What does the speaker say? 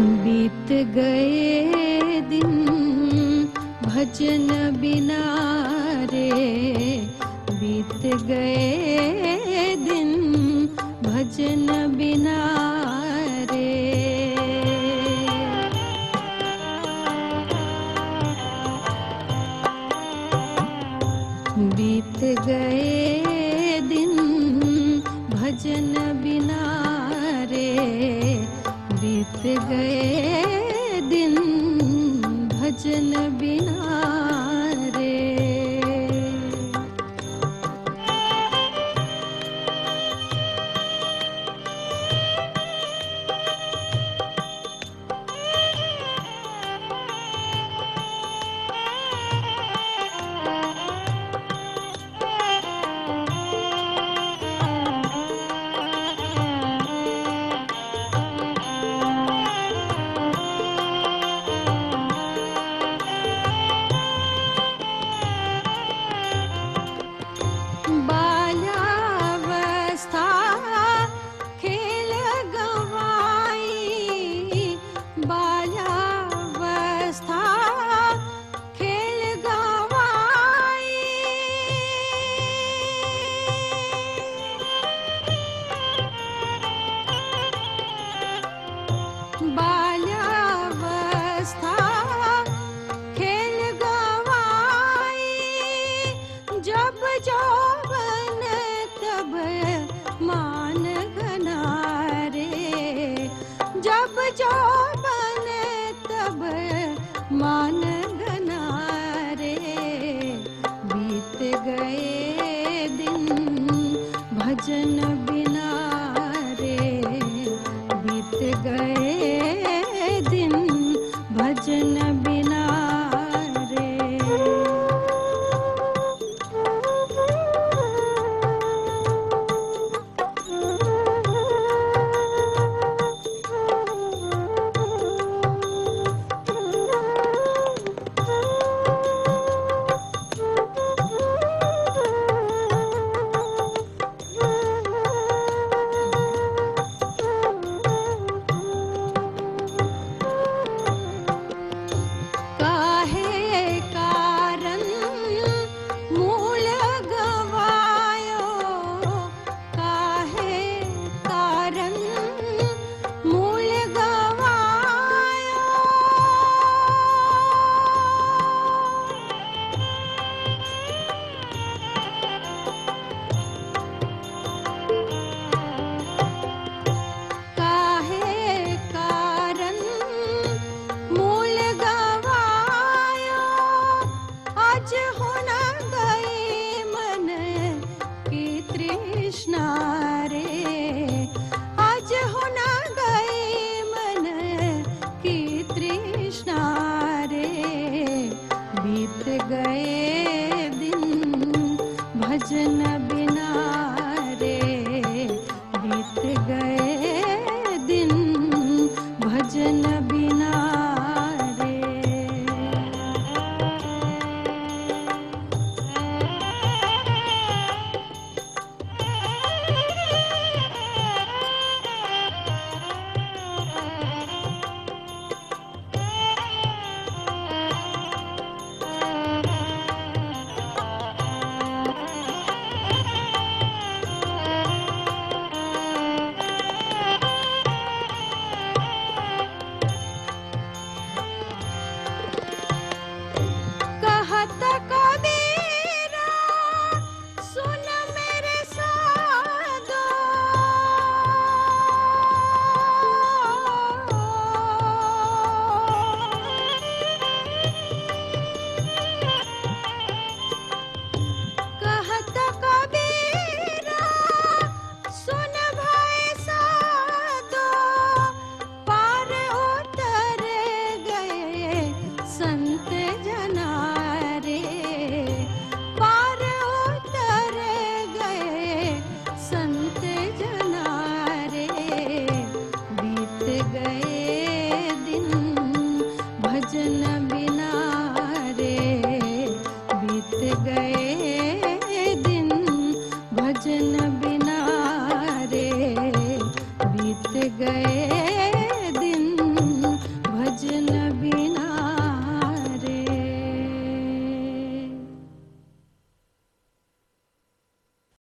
बीत गए दिन भजन बिना रे बीत गए दिन भजन बिना रे बीत गए दिन भजन बिना बीत गए दिन भजन बिना भजन बिना रे बीत गए दिन भजन भजन